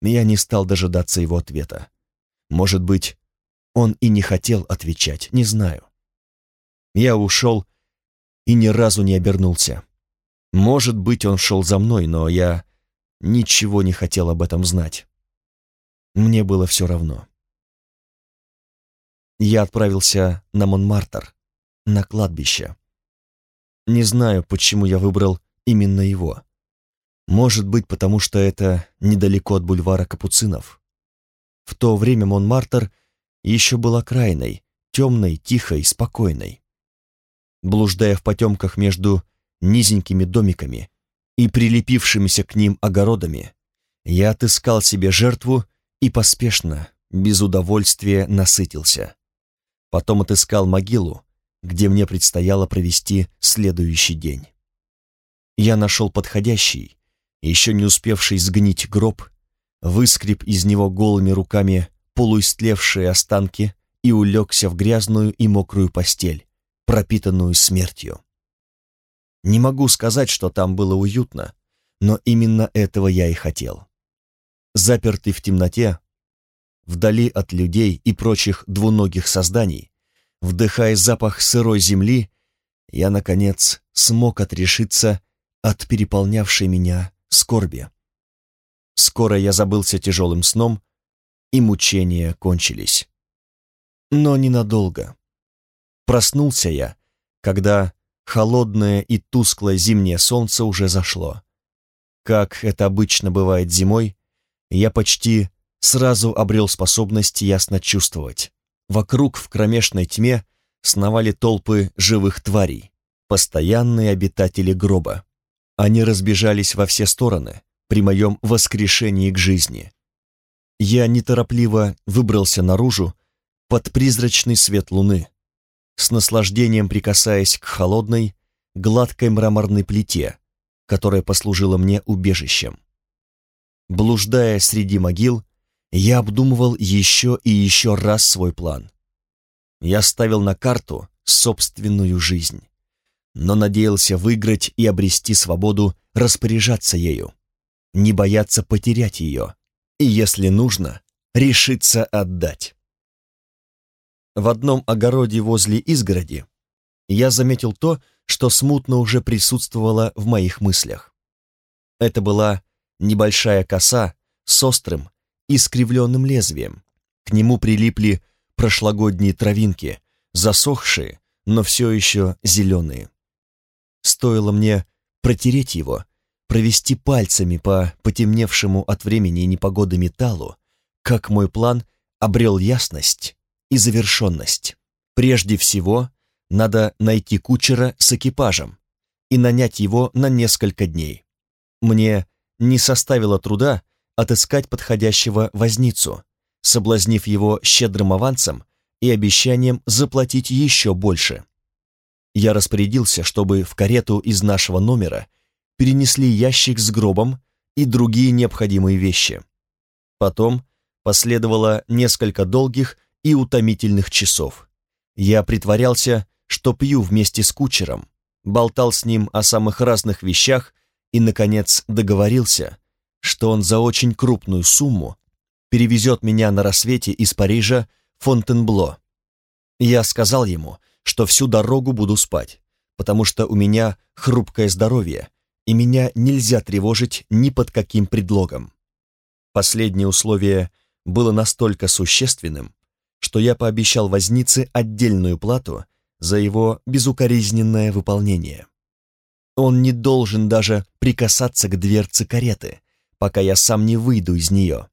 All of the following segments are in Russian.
Я не стал дожидаться его ответа. Может быть, он и не хотел отвечать, не знаю. Я ушел и ни разу не обернулся. Может быть, он шел за мной, но я ничего не хотел об этом знать. Мне было все равно. Я отправился на Монмартр, на кладбище. Не знаю, почему я выбрал именно его. Может быть, потому что это недалеко от бульвара Капуцинов. В то время Монмартр еще был окраиной, темной, тихой, спокойной. Блуждая в потемках между низенькими домиками и прилепившимися к ним огородами, я отыскал себе жертву и поспешно, без удовольствия, насытился. Потом отыскал могилу, где мне предстояло провести следующий день. Я нашел подходящий, еще не успевший сгнить гроб, выскреб из него голыми руками полуистлевшие останки и улегся в грязную и мокрую постель, пропитанную смертью. Не могу сказать, что там было уютно, но именно этого я и хотел. Запертый в темноте, вдали от людей и прочих двуногих созданий, вдыхая запах сырой земли, я, наконец, смог отрешиться от переполнявшей меня скорби. Скоро я забылся тяжелым сном, и мучения кончились. Но ненадолго. Проснулся я, когда холодное и тусклое зимнее солнце уже зашло. Как это обычно бывает зимой, я почти сразу обрел способность ясно чувствовать. Вокруг в кромешной тьме сновали толпы живых тварей, постоянные обитатели гроба. Они разбежались во все стороны при моем воскрешении к жизни. Я неторопливо выбрался наружу под призрачный свет луны, с наслаждением прикасаясь к холодной, гладкой мраморной плите, которая послужила мне убежищем. Блуждая среди могил, я обдумывал еще и еще раз свой план. Я ставил на карту собственную жизнь, но надеялся выиграть и обрести свободу распоряжаться ею, не бояться потерять ее, и, если нужно, решиться отдать. В одном огороде возле изгороди я заметил то, что смутно уже присутствовало в моих мыслях. Это была небольшая коса с острым, искривленным лезвием. К нему прилипли прошлогодние травинки, засохшие, но все еще зеленые. Стоило мне протереть его, провести пальцами по потемневшему от времени и непогоды металлу, как мой план обрел ясность и завершенность. Прежде всего, надо найти кучера с экипажем и нанять его на несколько дней. Мне не составило труда отыскать подходящего возницу, соблазнив его щедрым авансом и обещанием заплатить еще больше. Я распорядился, чтобы в карету из нашего номера перенесли ящик с гробом и другие необходимые вещи. Потом последовало несколько долгих и утомительных часов. Я притворялся, что пью вместе с кучером, болтал с ним о самых разных вещах и, наконец, договорился, что он за очень крупную сумму перевезет меня на рассвете из Парижа в Фонтенбло. Я сказал ему, что всю дорогу буду спать, потому что у меня хрупкое здоровье, и меня нельзя тревожить ни под каким предлогом. Последнее условие было настолько существенным, что я пообещал вознице отдельную плату за его безукоризненное выполнение. Он не должен даже прикасаться к дверце кареты, пока я сам не выйду из нее.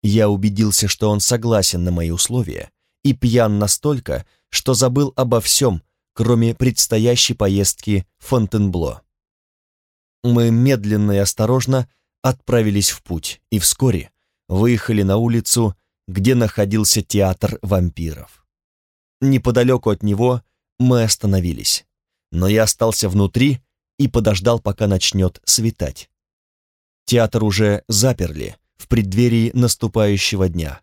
Я убедился, что он согласен на мои условия и пьян настолько, что забыл обо всем, кроме предстоящей поездки в Фонтенбло. Мы медленно и осторожно отправились в путь и вскоре выехали на улицу, где находился театр вампиров. Неподалеку от него мы остановились, но я остался внутри и подождал, пока начнет светать. Театр уже заперли в преддверии наступающего дня.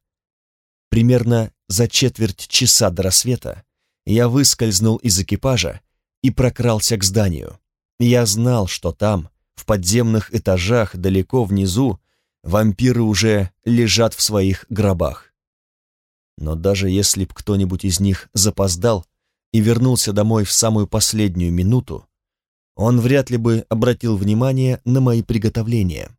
Примерно за четверть часа до рассвета я выскользнул из экипажа и прокрался к зданию. Я знал, что там, в подземных этажах, далеко внизу, вампиры уже лежат в своих гробах. Но даже если б кто-нибудь из них запоздал и вернулся домой в самую последнюю минуту, он вряд ли бы обратил внимание на мои приготовления.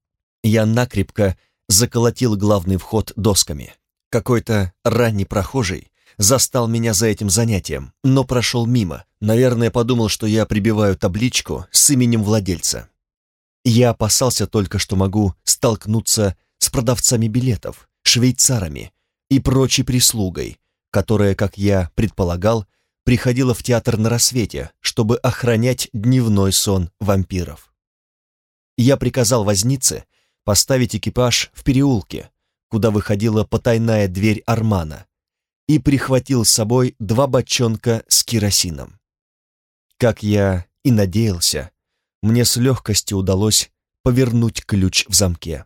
Я накрепко заколотил главный вход досками. Какой-то ранний прохожий застал меня за этим занятием, но прошел мимо. Наверное, подумал, что я прибиваю табличку с именем владельца. Я опасался только, что могу столкнуться с продавцами билетов, швейцарами и прочей прислугой, которая, как я предполагал, приходила в театр на рассвете, чтобы охранять дневной сон вампиров. Я приказал вознице поставить экипаж в переулке, куда выходила потайная дверь Армана, и прихватил с собой два бочонка с керосином. Как я и надеялся, мне с легкостью удалось повернуть ключ в замке.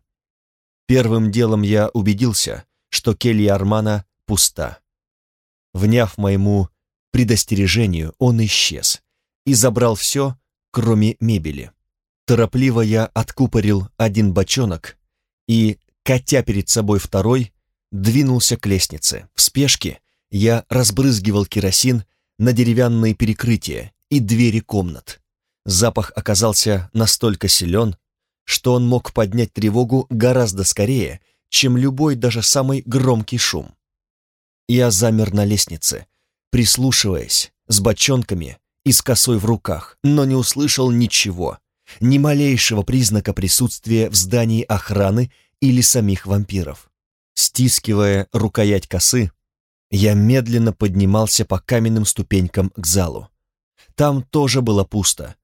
Первым делом я убедился, что келья Армана пуста. Вняв моему предостережению, он исчез и забрал все, кроме мебели. Торопливо я откупорил один бочонок и, катя перед собой второй, двинулся к лестнице. В спешке я разбрызгивал керосин на деревянные перекрытия и двери комнат. Запах оказался настолько силен, что он мог поднять тревогу гораздо скорее, чем любой даже самый громкий шум. Я замер на лестнице, прислушиваясь, с бочонками и с косой в руках, но не услышал ничего, ни малейшего признака присутствия в здании охраны или самих вампиров. Стискивая рукоять косы, я медленно поднимался по каменным ступенькам к залу. Там тоже было пусто,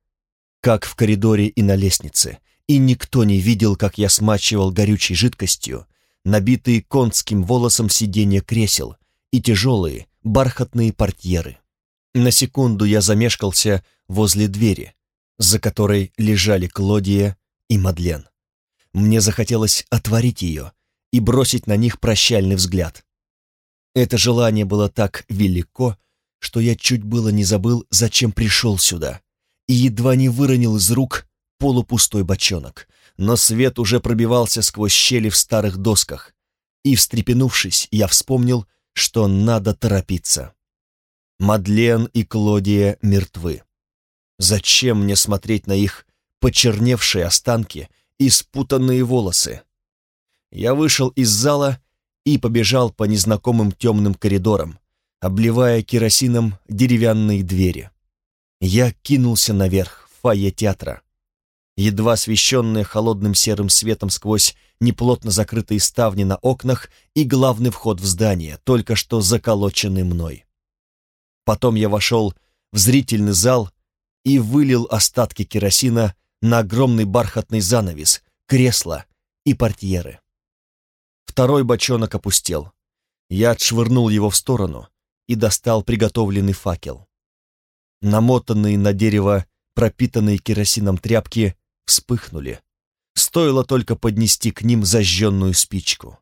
как в коридоре и на лестнице, и никто не видел, как я смачивал горючей жидкостью набитые конским волосом сиденья кресел и тяжелые бархатные портьеры. На секунду я замешкался возле двери, за которой лежали Клодия и Мадлен. Мне захотелось отворить ее и бросить на них прощальный взгляд. Это желание было так велико, что я чуть было не забыл, зачем пришел сюда, и едва не выронил из рук полупустой бочонок, но свет уже пробивался сквозь щели в старых досках, и, встрепенувшись, я вспомнил, что надо торопиться. Мадлен и Клодия мертвы. Зачем мне смотреть на их почерневшие останки и спутанные волосы? Я вышел из зала и побежал по незнакомым темным коридорам, обливая керосином деревянные двери. Я кинулся наверх, в фойе театра едва освещенная холодным серым светом сквозь неплотно закрытые ставни на окнах и главный вход в здание, только что заколоченный мной. Потом я вошел в зрительный зал и вылил остатки керосина на огромный бархатный занавес, кресла и портьеры. Второй бочонок опустел. Я отшвырнул его в сторону и достал приготовленный факел. Намотанные на дерево пропитанные керосином тряпки вспыхнули. Стоило только поднести к ним зажженную спичку.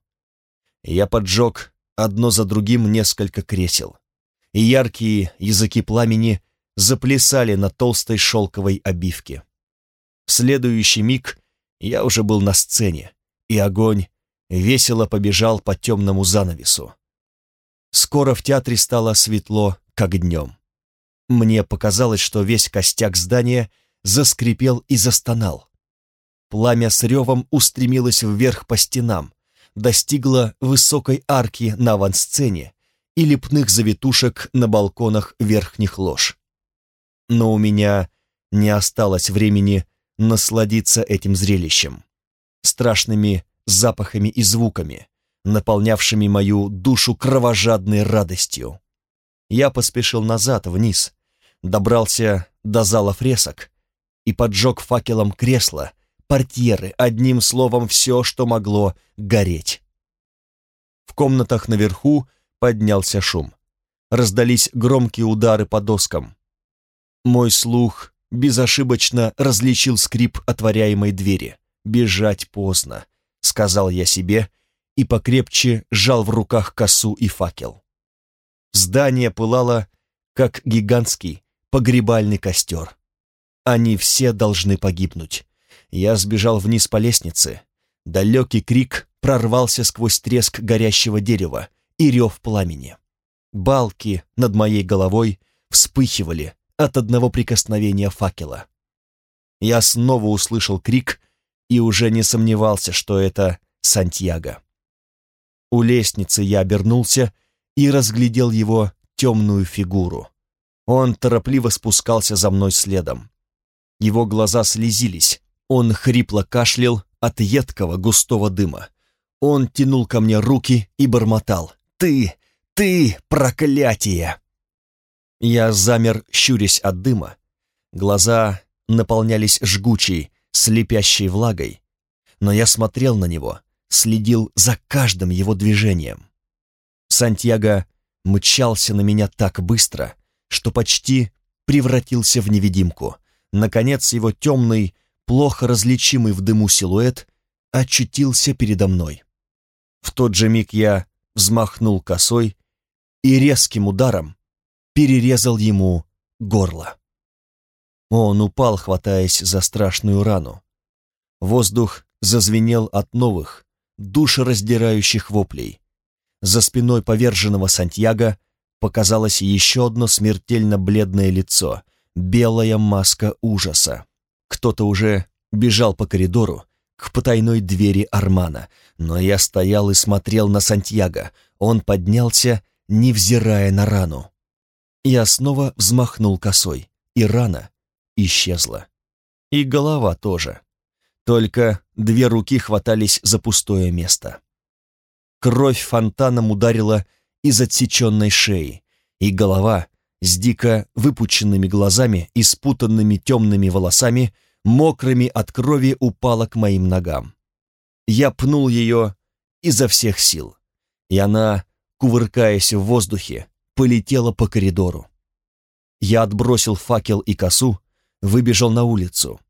Я поджег одно за другим несколько кресел, и яркие языки пламени заплясали на толстой шелковой обивке. В следующий миг я уже был на сцене, и огонь весело побежал по темному занавесу. Скоро в театре стало светло, как днем. Мне показалось, что весь костяк здания — заскрипел и застонал. Пламя с ревом устремилось вверх по стенам, достигло высокой арки на авансцене и лепных завитушек на балконах верхних лож. Но у меня не осталось времени насладиться этим зрелищем, страшными запахами и звуками, наполнявшими мою душу кровожадной радостью. Я поспешил назад, вниз, добрался до зала фресок и поджег факелом кресло, портьеры, одним словом, все, что могло гореть. В комнатах наверху поднялся шум. Раздались громкие удары по доскам. Мой слух безошибочно различил скрип отворяемой двери. «Бежать поздно», — сказал я себе, и покрепче сжал в руках косу и факел. Здание пылало, как гигантский погребальный костер. Они все должны погибнуть. Я сбежал вниз по лестнице, Далекий крик прорвался сквозь треск горящего дерева и рев пламени. Балки над моей головой вспыхивали от одного прикосновения факела. Я снова услышал крик и уже не сомневался, что это Сантьяго. У лестницы я обернулся и разглядел его темную фигуру. Он торопливо спускался за мной следом. Его глаза слезились, он хрипло кашлял от едкого густого дыма. Он тянул ко мне руки и бормотал. «Ты! Ты! Проклятие!» Я замер, щурясь от дыма. Глаза наполнялись жгучей, слепящей влагой. Но я смотрел на него, следил за каждым его движением. Сантьяго мчался на меня так быстро, что почти превратился в невидимку. Наконец его темный, плохо различимый в дыму силуэт очутился передо мной. В тот же миг я взмахнул косой и резким ударом перерезал ему горло. Он упал, хватаясь за страшную рану. Воздух зазвенел от новых, душераздирающих воплей. За спиной поверженного Сантьяго показалось еще одно смертельно бледное лицо, белая маска ужаса. Кто-то уже бежал по коридору к потайной двери Армана, но я стоял и смотрел на Сантьяго. Он поднялся, невзирая на рану. Я снова взмахнул косой, и рана исчезла. И голова тоже. Только две руки хватались за пустое место. Кровь фонтаном ударила из отсеченной шеи, и голова с дико выпученными глазами и спутанными темными волосами, мокрыми от крови, упала к моим ногам. Я пнул ее изо всех сил, и она, кувыркаясь в воздухе, полетела по коридору. Я отбросил факел и косу, выбежал на улицу.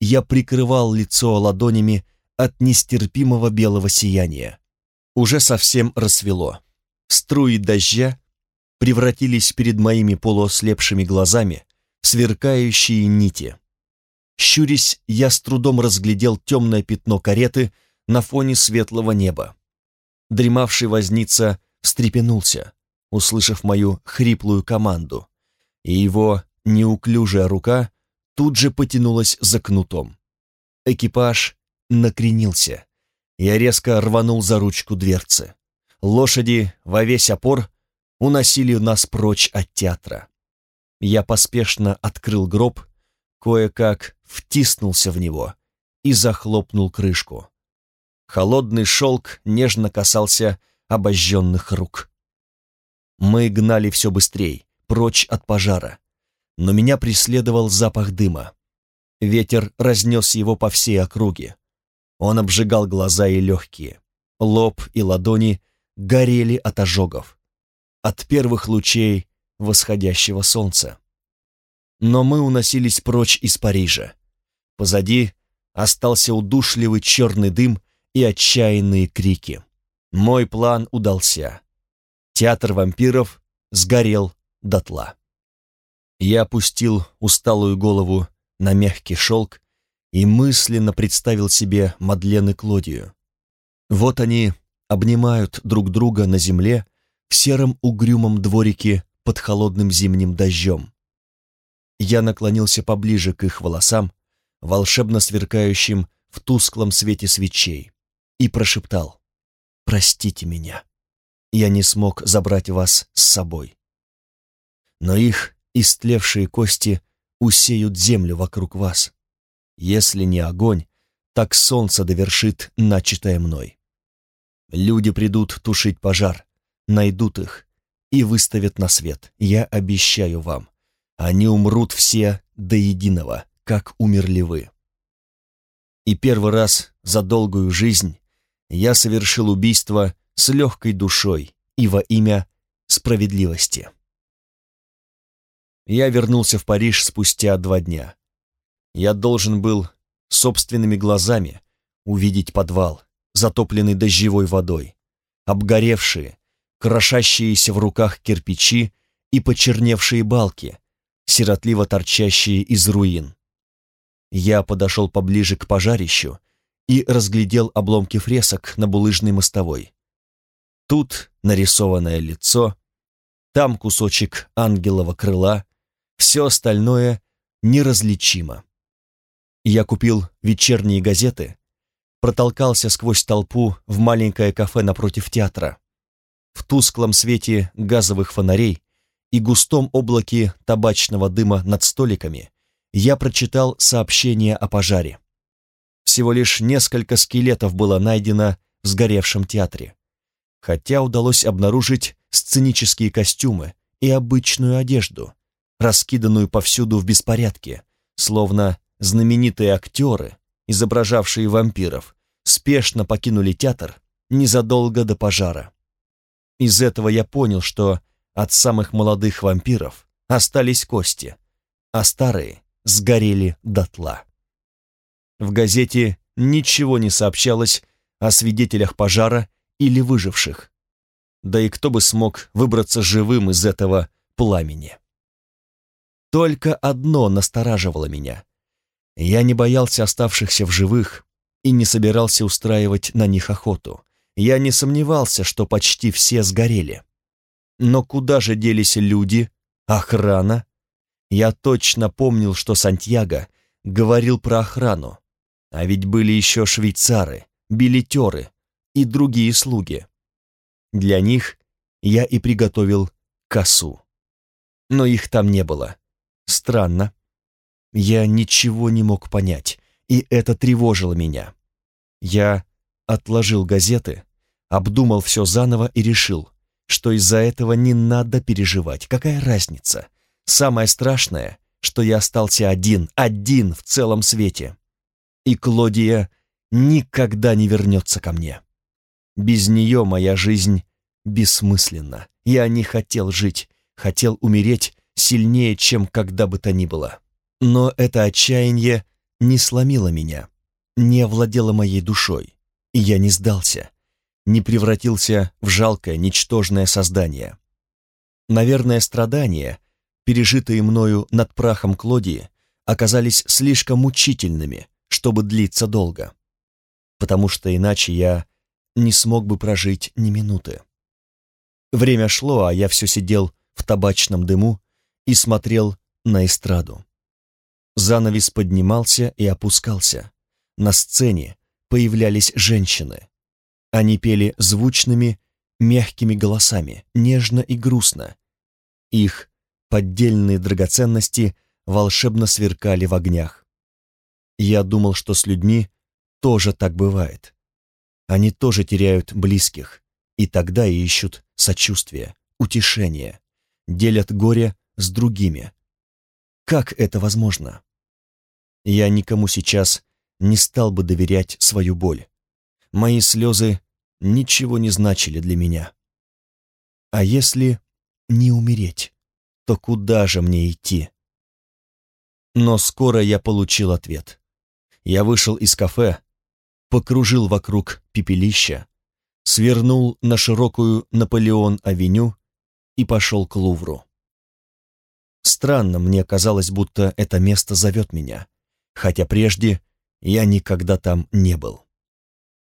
Я прикрывал лицо ладонями от нестерпимого белого сияния. Уже совсем рассвело. Струи дождя превратились перед моими полуослепшими глазами в сверкающие нити. Щурясь, я с трудом разглядел темное пятно кареты на фоне светлого неба. Дремавший возница встрепенулся, услышав мою хриплую команду, и его неуклюжая рука тут же потянулась за кнутом. Экипаж накренился. Я резко рванул за ручку дверцы. Лошади во весь опор уносили нас прочь от театра. Я поспешно открыл гроб, кое-как втиснулся в него и захлопнул крышку. Холодный шелк нежно касался обожженных рук. Мы гнали все быстрее, прочь от пожара, но меня преследовал запах дыма. Ветер разнес его по всей округе. Он обжигал глаза и легкие. Лоб и ладони горели от ожогов от первых лучей восходящего солнца. Но мы уносились прочь из Парижа. Позади остался удушливый черный дым и отчаянные крики. Мой план удался. Театр вампиров сгорел дотла. Я опустил усталую голову на мягкий шелк и мысленно представил себе Мадлен и Клодию. Вот они обнимают друг друга на земле в сером угрюмом дворике под холодным зимним дождем. Я наклонился поближе к их волосам, волшебно сверкающим в тусклом свете свечей, и прошептал «Простите меня, я не смог забрать вас с собой». Но их истлевшие кости усеют землю вокруг вас. Если не огонь, так солнце довершит начатое мной. Люди придут тушить пожар, найдут их и выставят на свет. Я обещаю вам, они умрут все до единого, как умерли вы. И первый раз за долгую жизнь я совершил убийство с легкой душой и во имя справедливости. Я вернулся в Париж спустя два дня. Я должен был собственными глазами увидеть подвал, затопленный дождевой водой, обгоревшие, крошащиеся в руках кирпичи и почерневшие балки, сиротливо торчащие из руин. Я подошел поближе к пожарищу и разглядел обломки фресок на булыжной мостовой. Тут нарисованное лицо, там кусочек ангелова крыла, все остальное неразличимо. Я купил вечерние газеты, протолкался сквозь толпу в маленькое кафе напротив театра. В тусклом свете газовых фонарей и густом облаке табачного дыма над столиками я прочитал сообщение о пожаре. Всего лишь несколько скелетов было найдено в сгоревшем театре, хотя удалось обнаружить сценические костюмы и обычную одежду, раскиданную повсюду в беспорядке, словно знаменитые актеры, изображавшие вампиров, спешно покинули театр незадолго до пожара. Из этого я понял, что от самых молодых вампиров остались кости, а старые сгорели дотла. В газете ничего не сообщалось о свидетелях пожара или выживших. Да и кто бы смог выбраться живым из этого пламени. Только одно настораживало меня. Я не боялся оставшихся в живых и не собирался устраивать на них охоту. Я не сомневался, что почти все сгорели. Но куда же делись люди, охрана? Я точно помнил, что Сантьяго говорил про охрану. А ведь были еще швейцары, билетеры и другие слуги. Для них я и приготовил косу. Но их там не было. Странно. Я ничего не мог понять, и это тревожило меня. Я отложил газеты, обдумал все заново и решил, что из-за этого не надо переживать. Какая разница? Самое страшное, что я остался один, один в целом свете. И Клодия никогда не вернется ко мне. Без нее моя жизнь бессмысленна. Я не хотел жить, хотел умереть сильнее, чем когда бы то ни было. Но это отчаяние не сломило меня, не овладело моей душой, и я не сдался, не превратился в жалкое, ничтожное создание. Наверное, страдания, пережитые мною над прахом Клодии, оказались слишком мучительными, чтобы длиться долго, потому что иначе я не смог бы прожить ни минуты. Время шло, а я все сидел в табачном дыму и смотрел на эстраду. Занавес поднимался и опускался. На сцене появлялись женщины. Они пели звучными, мягкими голосами, нежно и грустно. Их поддельные драгоценности волшебно сверкали в огнях. Я думал, что с людьми тоже так бывает. Они тоже теряют близких, и тогда ищут сочувствия, утешения, делят горе с другими. Как это возможно? Я никому сейчас не стал бы доверять свою боль. Мои слезы ничего не значили для меня. А если не умереть, то куда же мне идти? Но скоро я получил ответ. Я вышел из кафе, покружил вокруг пепелища, свернул на широкую Наполеон-авеню и пошел к Лувру. Странно, мне казалось, будто это место зовет меня, хотя прежде я никогда там не был.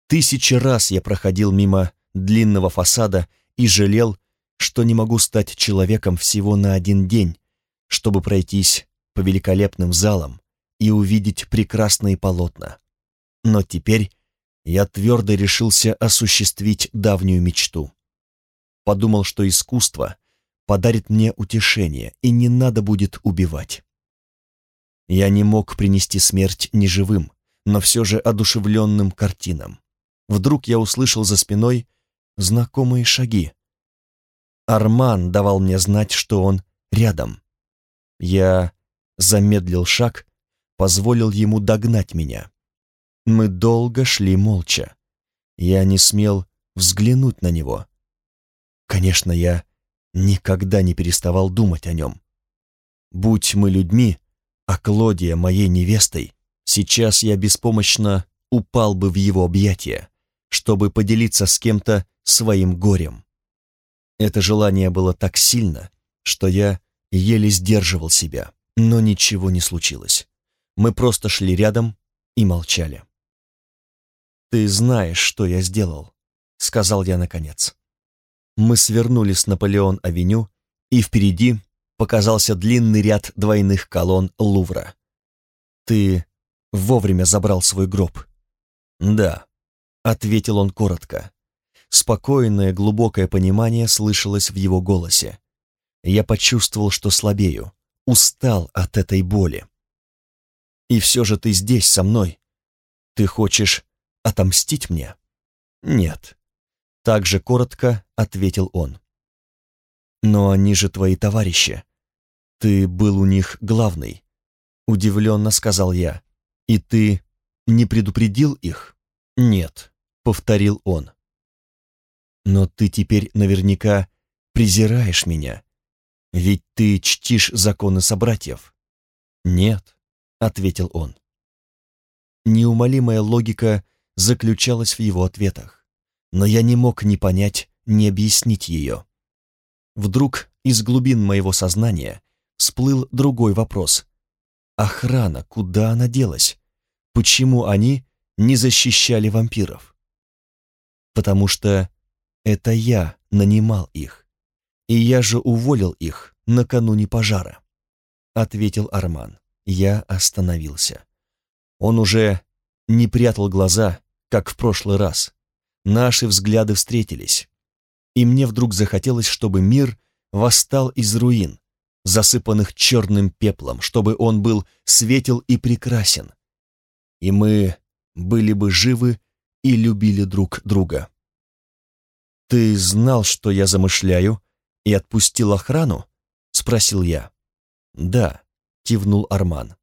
Тысячи раз я проходил мимо длинного фасада и жалел, что не могу стать человеком всего на один день, чтобы пройтись по великолепным залам и увидеть прекрасные полотна. Но теперь я твердо решился осуществить давнюю мечту. Подумал, что искусство подарит мне утешение, и не надо будет убивать. Я не мог принести смерть неживым, но все же одушевленным картинам. Вдруг я услышал за спиной знакомые шаги. Арман давал мне знать, что он рядом. Я замедлил шаг, позволил ему догнать меня. Мы долго шли молча. Я не смел взглянуть на него. Конечно, я никогда не переставал думать о нем. Будь мы людьми, а Клодия моей невестой, сейчас я беспомощно упал бы в его объятия, чтобы поделиться с кем-то своим горем. Это желание было так сильно, что я еле сдерживал себя, но ничего не случилось. Мы просто шли рядом и молчали. «Ты знаешь, что я сделал», — сказал я наконец. Мы свернули с Наполеон-авеню, и впереди показался длинный ряд двойных колонн Лувра. «Ты вовремя забрал свой гроб?» «Да», — ответил он коротко. Спокойное, глубокое понимание слышалось в его голосе. Я почувствовал, что слабею, устал от этой боли. «И все же ты здесь, со мной. Ты хочешь отомстить мне?» «Нет», — так же коротко ответил он. «Но они же твои товарищи. Ты был у них главный», — удивленно сказал я. «И ты не предупредил их?» «Нет», — повторил он. «Но ты теперь наверняка презираешь меня, ведь ты чтишь законы собратьев». «Нет», — ответил он. Неумолимая логика заключалась в его ответах, но я не мог ни понять, ни объяснить ее. Вдруг из глубин моего сознания всплыл другой вопрос. Охрана, куда она делась? Почему они не защищали вампиров? Потому что это я нанимал их. И я же уволил их накануне пожара. Ответил Арман. Я остановился. Он уже не прятал глаза, как в прошлый раз. Наши взгляды встретились. И мне вдруг захотелось, чтобы мир восстал из руин, засыпанных черным пеплом, чтобы он был светел и прекрасен. И мы были бы живы и любили друг друга. «Ты знал, что я замышляю, и отпустил охрану?» — спросил я. «Да», — кивнул Арман.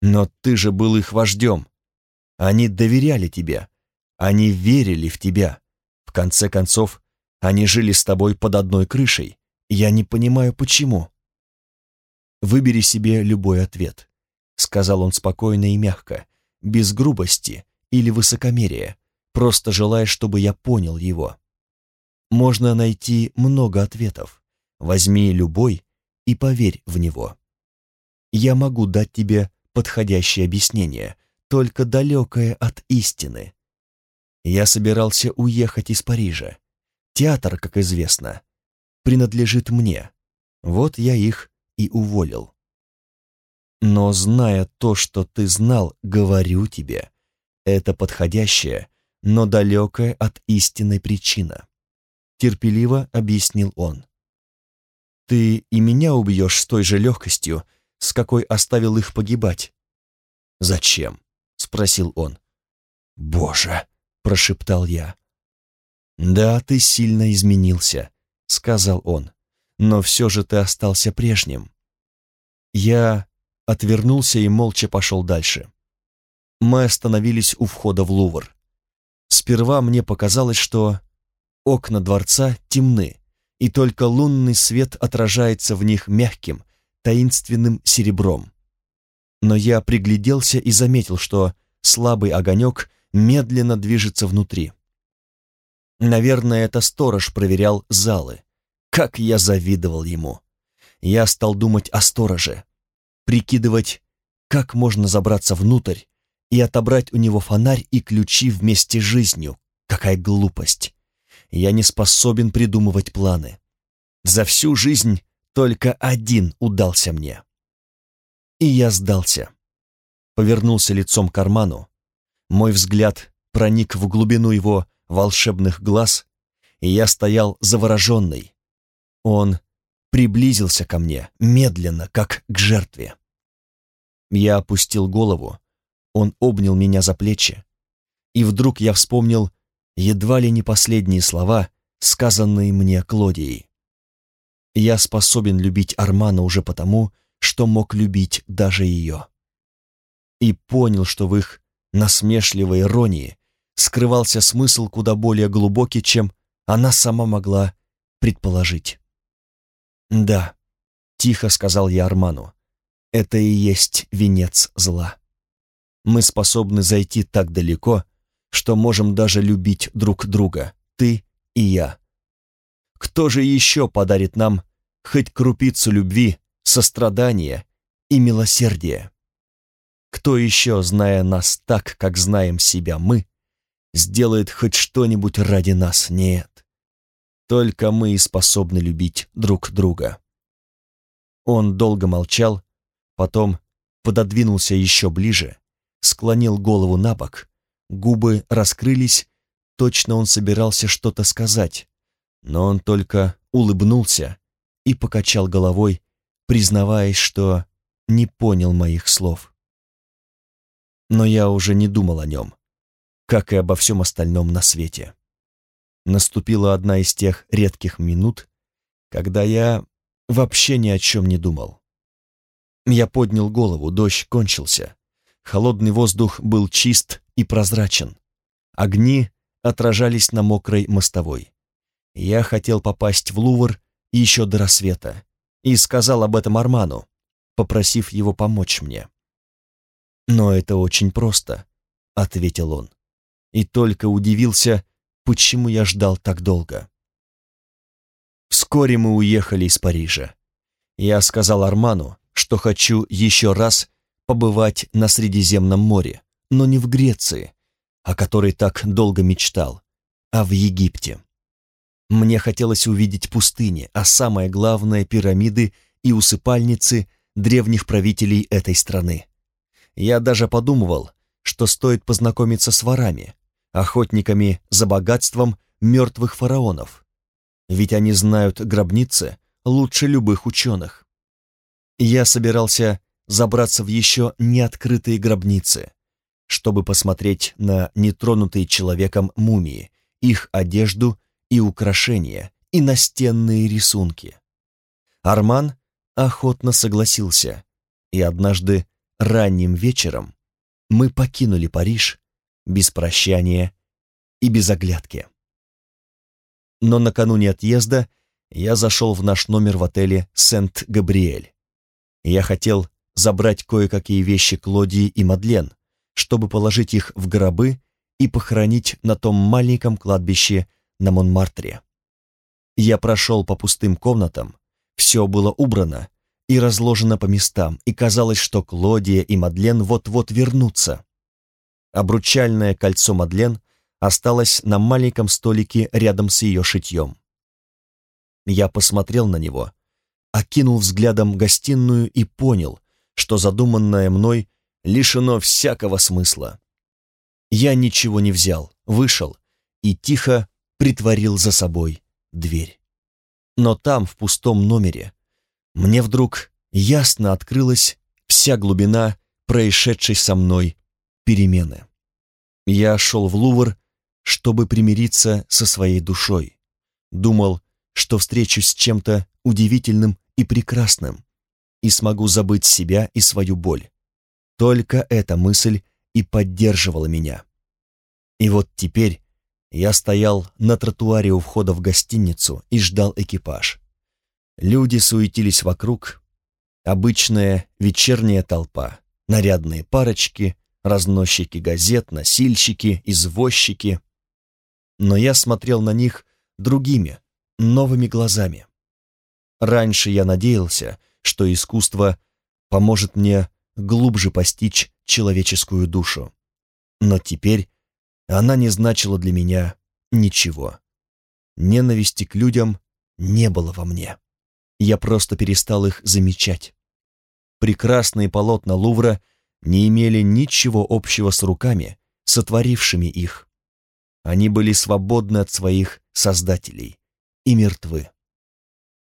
«Но ты же был их вождем. Они доверяли тебе. Они верили в тебя. В конце концов, они жили с тобой под одной крышей. Я не понимаю, почему». «Выбери себе любой ответ», — сказал он спокойно и мягко, без грубости или высокомерия, просто желая, чтобы я понял его. Можно найти много ответов. Возьми любой и поверь в него. Я могу дать тебе подходящее объяснение, только далекое от истины. Я собирался уехать из Парижа. Театр, как известно, принадлежит мне. Вот я их и уволил. Но зная то, что ты знал, говорю тебе, это подходящая, но далекая от истинной причина. Терпеливо объяснил он. Ты и меня убьешь с той же легкостью, с какой оставил их погибать. Зачем? Спросил он. Боже, прошептал я. Да, ты сильно изменился, сказал он, но все же ты остался прежним. Я отвернулся и молча пошел дальше. Мы остановились у входа в Лувр. Сперва мне показалось, что окна дворца темны, и только лунный свет отражается в них мягким, таинственным серебром. Но я пригляделся и заметил, что слабый огонек медленно движется внутри. Наверное, это сторож проверял залы. Как я завидовал ему! Я стал думать о стороже, прикидывать, как можно забраться внутрь и отобрать у него фонарь и ключи вместе с жизнью. Какая глупость! Я не способен придумывать планы. За всю жизнь только один удался мне. И я сдался. Повернулся лицом к карману. Мой взгляд проник в глубину его волшебных глаз, и я стоял завороженный. Он приблизился ко мне, медленно, как к жертве. Я опустил голову, он обнял меня за плечи, и вдруг я вспомнил едва ли не последние слова, сказанные мне Клодией. Я способен любить Армана уже потому, что мог любить даже ее. И понял, что в их насмешливой иронии скрывался смысл куда более глубокий, чем она сама могла предположить. «Да», — тихо сказал я Арману, — «это и есть венец зла. Мы способны зайти так далеко, что можем даже любить друг друга, ты и я. Кто же еще подарит нам хоть крупицу любви, сострадания и милосердия? Кто еще, зная нас так, как знаем себя мы, сделает хоть что-нибудь ради нас. Нет. Только мы и способны любить друг друга. Он долго молчал, потом пододвинулся еще ближе, склонил голову на бок, губы раскрылись, точно он собирался что-то сказать, но он только улыбнулся и покачал головой, признаваясь, что не понял моих слов. Но я уже не думал о нем, как и обо всем остальном на свете. Наступила одна из тех редких минут, когда я вообще ни о чем не думал. Я поднял голову, дождь кончился. Холодный воздух был чист и прозрачен. Огни отражались на мокрой мостовой. Я хотел попасть в Лувр еще до рассвета и сказал об этом Арману, попросив его помочь мне. «Но это очень просто», — ответил он, и только удивился, почему я ждал так долго. Вскоре мы уехали из Парижа. Я сказал Арману, что хочу еще раз побывать на Средиземном море, но не в Греции, о которой так долго мечтал, а в Египте. Мне хотелось увидеть пустыни, а самое главное — пирамиды и усыпальницы древних правителей этой страны. Я даже подумывал, что стоит познакомиться с ворами, охотниками за богатством мертвых фараонов, ведь они знают гробницы лучше любых ученых. Я собирался забраться в еще не открытые гробницы, чтобы посмотреть на нетронутые человеком мумии, их одежду и украшения, и настенные рисунки. Арман охотно согласился, и однажды ранним вечером мы покинули Париж без прощания и без оглядки. Но накануне отъезда я зашел в наш номер в отеле «Сент-Габриэль». Я хотел забрать кое-какие вещи Клодии и Мадлен, чтобы положить их в гробы и похоронить на том маленьком кладбище на Монмартре. Я прошел по пустым комнатам, все было убрано и разложено по местам, и казалось, что Клодия и Мадлен вот-вот вернутся. Обручальное кольцо Мадлен осталось на маленьком столике рядом с ее шитьем. Я посмотрел на него, окинул взглядом гостиную и понял, что задуманное мной лишено всякого смысла. Я ничего не взял, вышел и тихо притворил за собой дверь. Но там, в пустом номере, мне вдруг ясно открылась вся глубина происшедшей со мной перемены. Я шел в Лувр, чтобы примириться со своей душой. Думал, что встречусь с чем-то удивительным и прекрасным и смогу забыть себя и свою боль. Только эта мысль и поддерживала меня. И вот теперь я стоял на тротуаре у входа в гостиницу и ждал экипаж. Люди суетились вокруг. Обычная вечерняя толпа, нарядные парочки, разносчики газет, носильщики, извозчики. Но я смотрел на них другими, новыми глазами. Раньше я надеялся, что искусство поможет мне глубже постичь человеческую душу. Но теперь она не значила для меня ничего. Ненависти к людям не было во мне. Я просто перестал их замечать. Прекрасные полотна Лувра не имели ничего общего с руками, сотворившими их. Они были свободны от своих создателей и мертвы.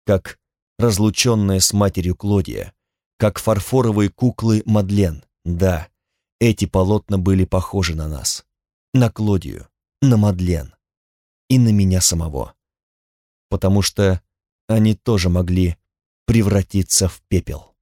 Как разлученная с матерью Клодия, как фарфоровые куклы Мадлен, да, эти полотна были похожи на нас на Клодию, на Мадлен и на меня самого, потому что они тоже могли превратиться в пепел.